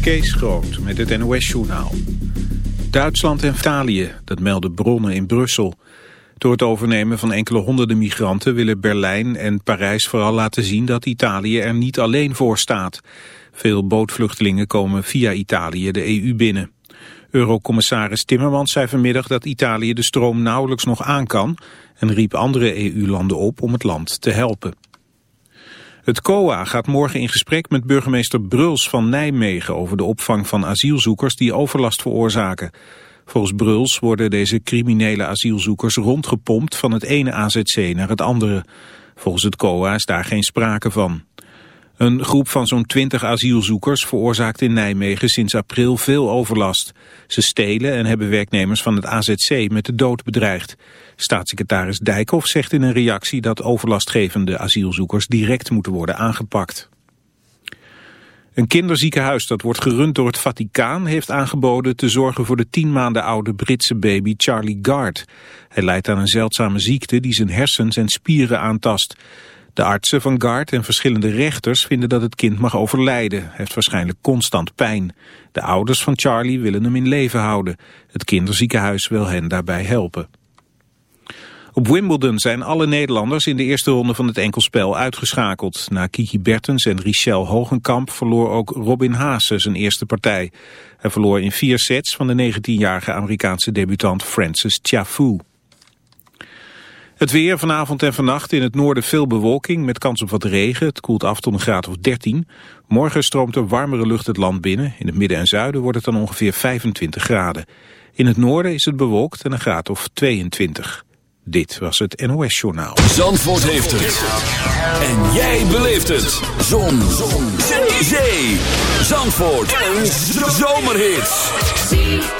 Kees Groot met het NOS-journaal. Duitsland en Italië, dat melden bronnen in Brussel. Door het overnemen van enkele honderden migranten willen Berlijn en Parijs vooral laten zien dat Italië er niet alleen voor staat. Veel bootvluchtelingen komen via Italië de EU binnen. Eurocommissaris Timmermans zei vanmiddag dat Italië de stroom nauwelijks nog aan kan en riep andere EU-landen op om het land te helpen. Het COA gaat morgen in gesprek met burgemeester Bruls van Nijmegen over de opvang van asielzoekers die overlast veroorzaken. Volgens Bruls worden deze criminele asielzoekers rondgepompt van het ene AZC naar het andere. Volgens het COA is daar geen sprake van. Een groep van zo'n 20 asielzoekers veroorzaakt in Nijmegen sinds april veel overlast. Ze stelen en hebben werknemers van het AZC met de dood bedreigd. Staatssecretaris Dijkhoff zegt in een reactie dat overlastgevende asielzoekers direct moeten worden aangepakt. Een kinderziekenhuis dat wordt gerund door het Vaticaan heeft aangeboden te zorgen voor de tien maanden oude Britse baby Charlie Gard. Hij lijdt aan een zeldzame ziekte die zijn hersens en spieren aantast. De artsen van Gard en verschillende rechters vinden dat het kind mag overlijden. Heeft waarschijnlijk constant pijn. De ouders van Charlie willen hem in leven houden. Het kinderziekenhuis wil hen daarbij helpen. Op Wimbledon zijn alle Nederlanders in de eerste ronde van het enkelspel uitgeschakeld. Na Kiki Bertens en Richel Hogenkamp verloor ook Robin Haase zijn eerste partij. Hij verloor in vier sets van de 19-jarige Amerikaanse debutant Francis Tiafoe. Het weer vanavond en vannacht in het noorden veel bewolking met kans op wat regen. Het koelt af tot een graad of 13. Morgen stroomt er warmere lucht het land binnen. In het midden en zuiden wordt het dan ongeveer 25 graden. In het noorden is het bewolkt en een graad of 22. Dit was het NOS Journaal. Zandvoort heeft het. En jij beleeft het. Zon. Zon. Zee. Zandvoort. Een zomerhit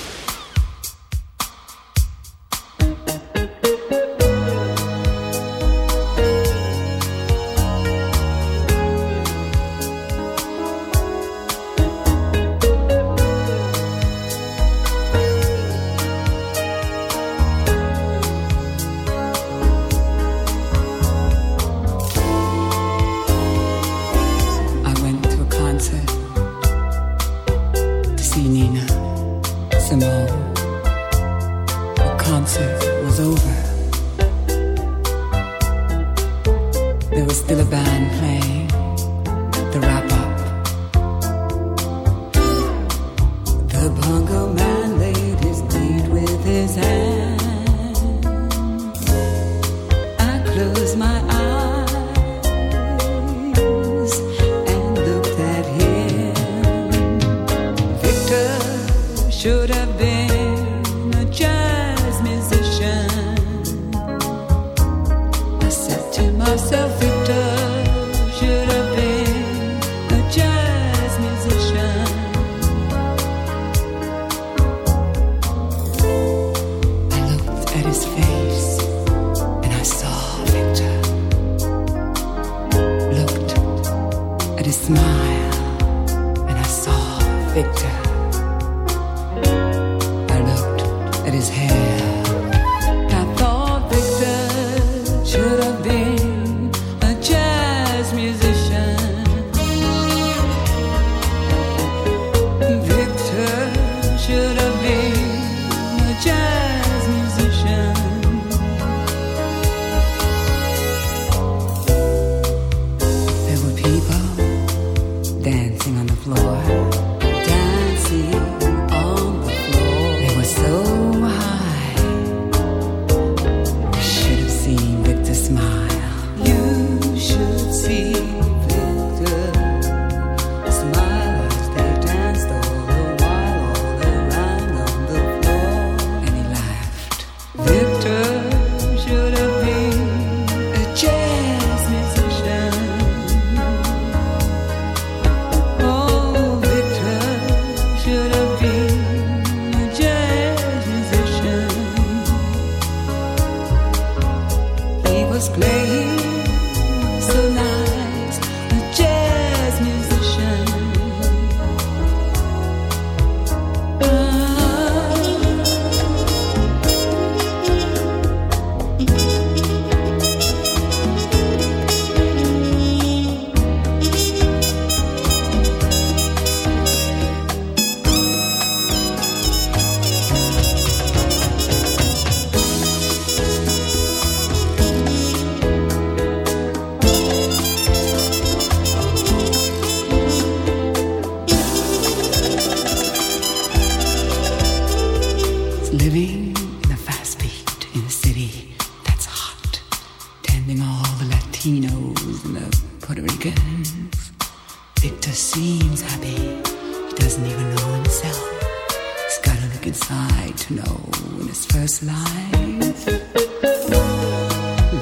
Gotta inside to know in his first life.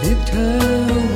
Victor Dus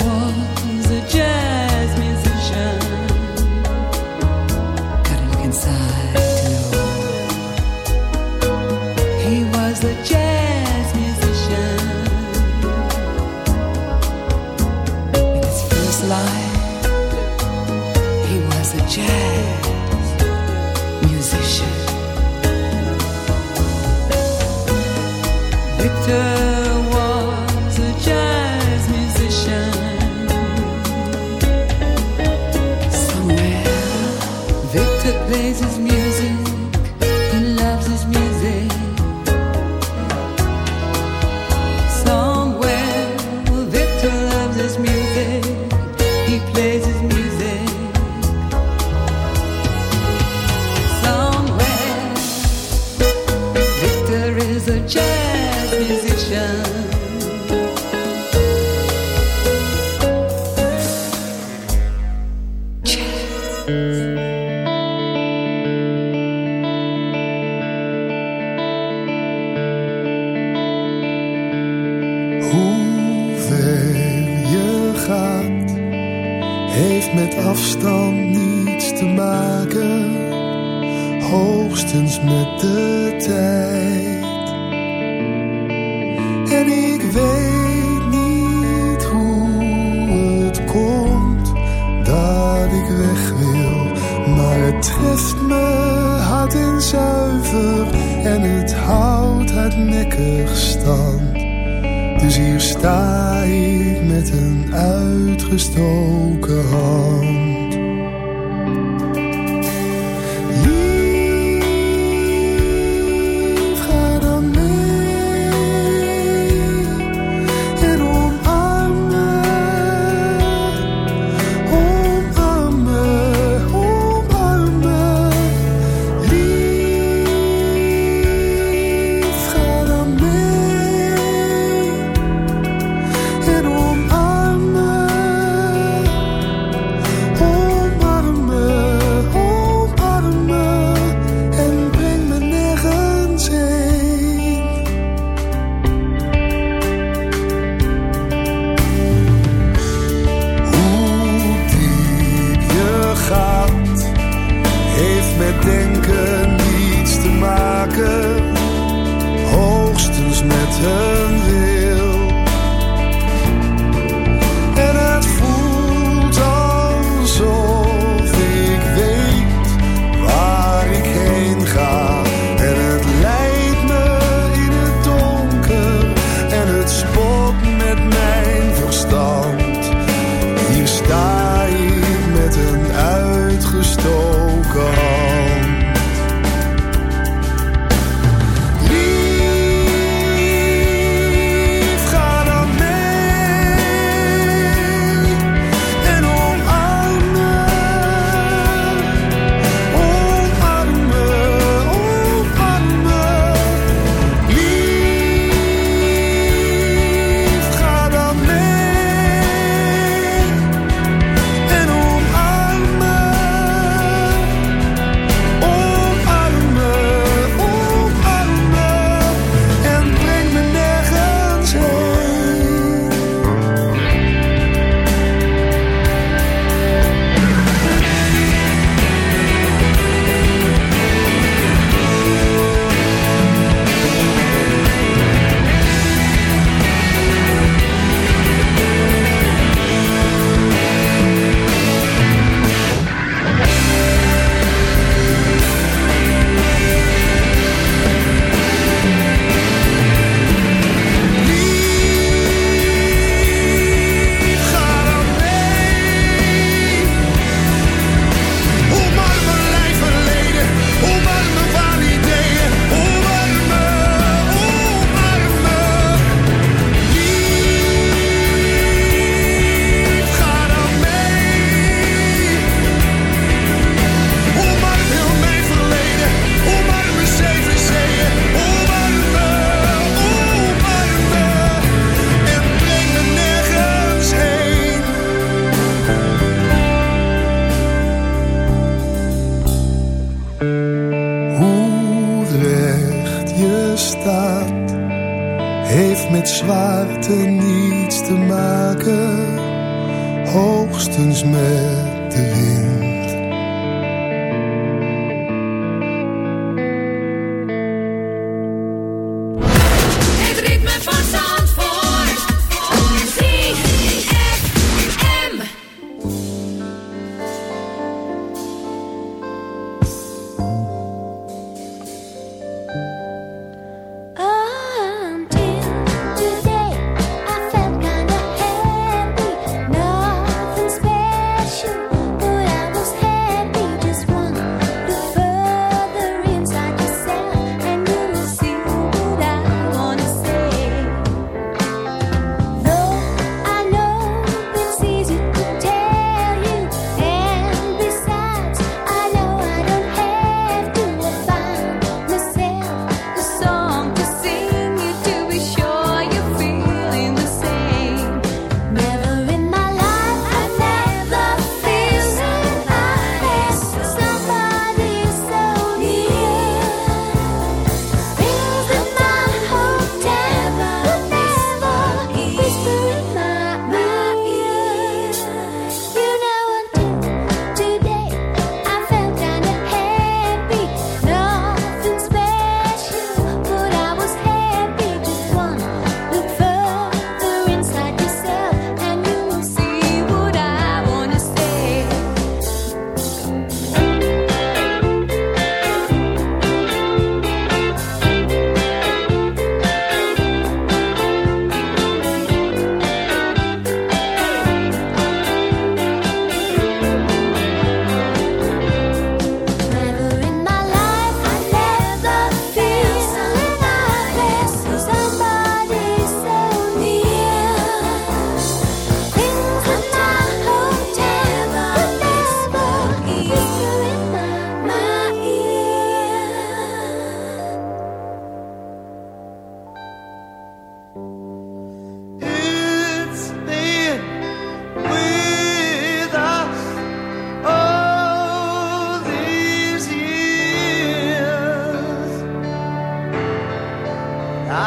uitgestoken hand.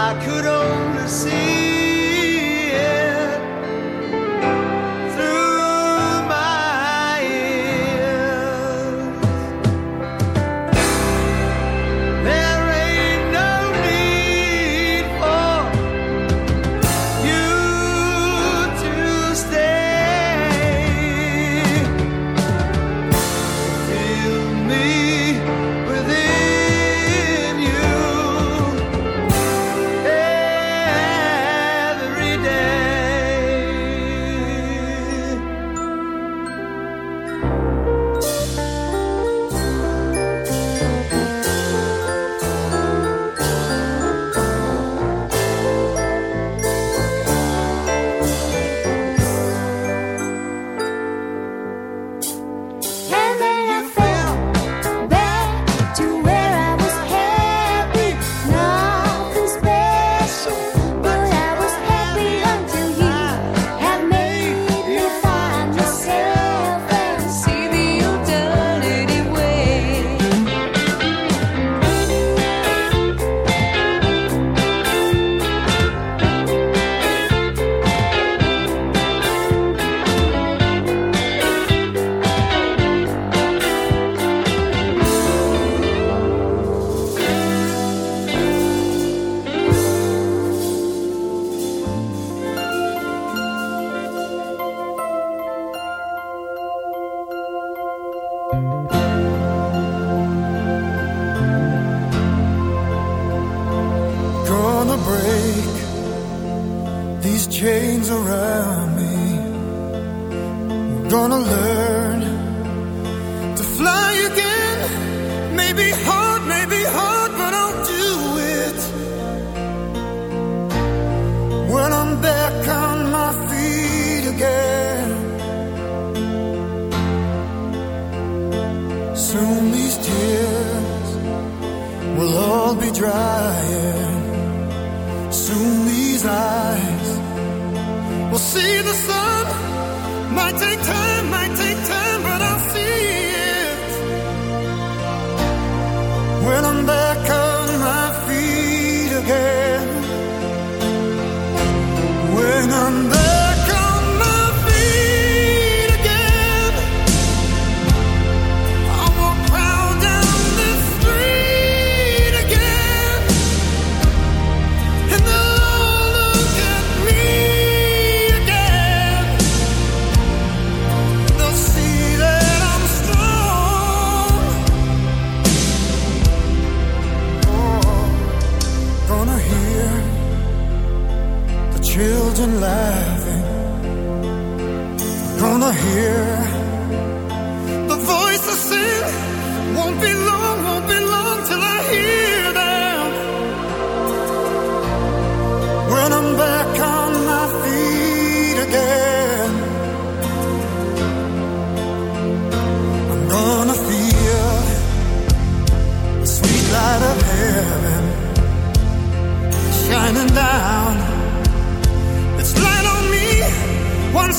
I could only see. Gonna learn to fly again. Maybe hard, maybe hard, but I'll do it. When I'm back on my feet again. Soon these tears will all be drying. Soon these eyes will see take time.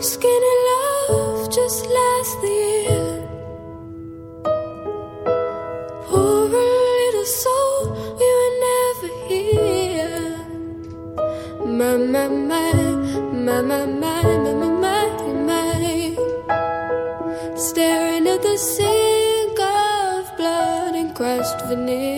Skinny love just last the year. Poor little soul, we were never here. My, my, my, my, my, my, my, my, my. Staring at the sink of blood and crushed veneer.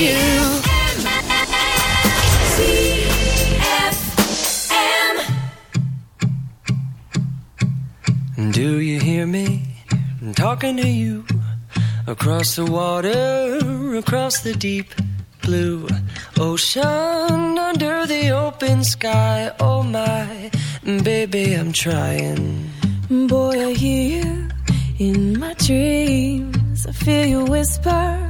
You. Do you hear me? I'm talking to you across the water, across the deep blue ocean, under the open sky. Oh my, baby, I'm trying. Boy, I hear you in my dreams. I feel you whisper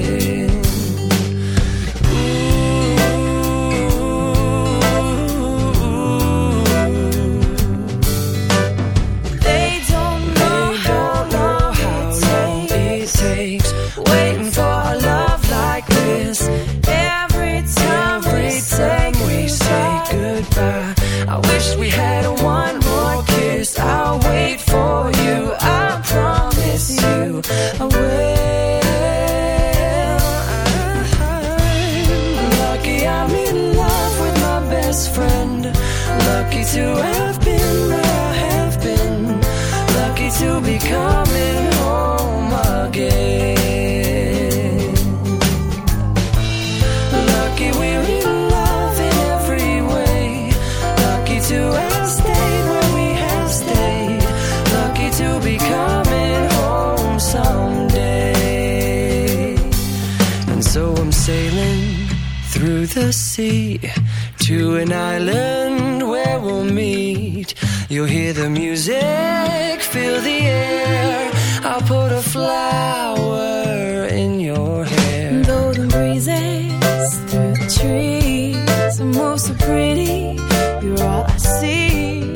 Hear the music, feel the air. I'll put a flower in your hair. Though the breezes through the trees move so pretty, you're all I see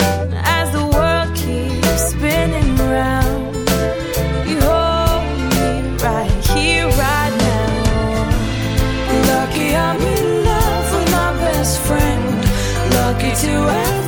as the world keeps spinning round. You hold me right here, right now. Lucky I'm in love with my best friend. Lucky to have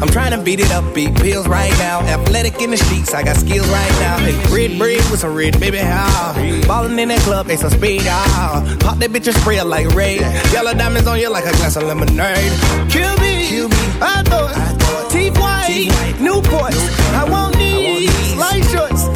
I'm trying to beat it up, beat pills right now. Athletic in the streets, I got skills right now. Hey, red bread with some red, baby, how? Ballin' in that club, they some speed, ah. Pop that bitch and spray it like rain. Yellow diamonds on you like a glass of lemonade. Kill me, Kill me. I thought, Teeth white, Newports. I want these, light shorts.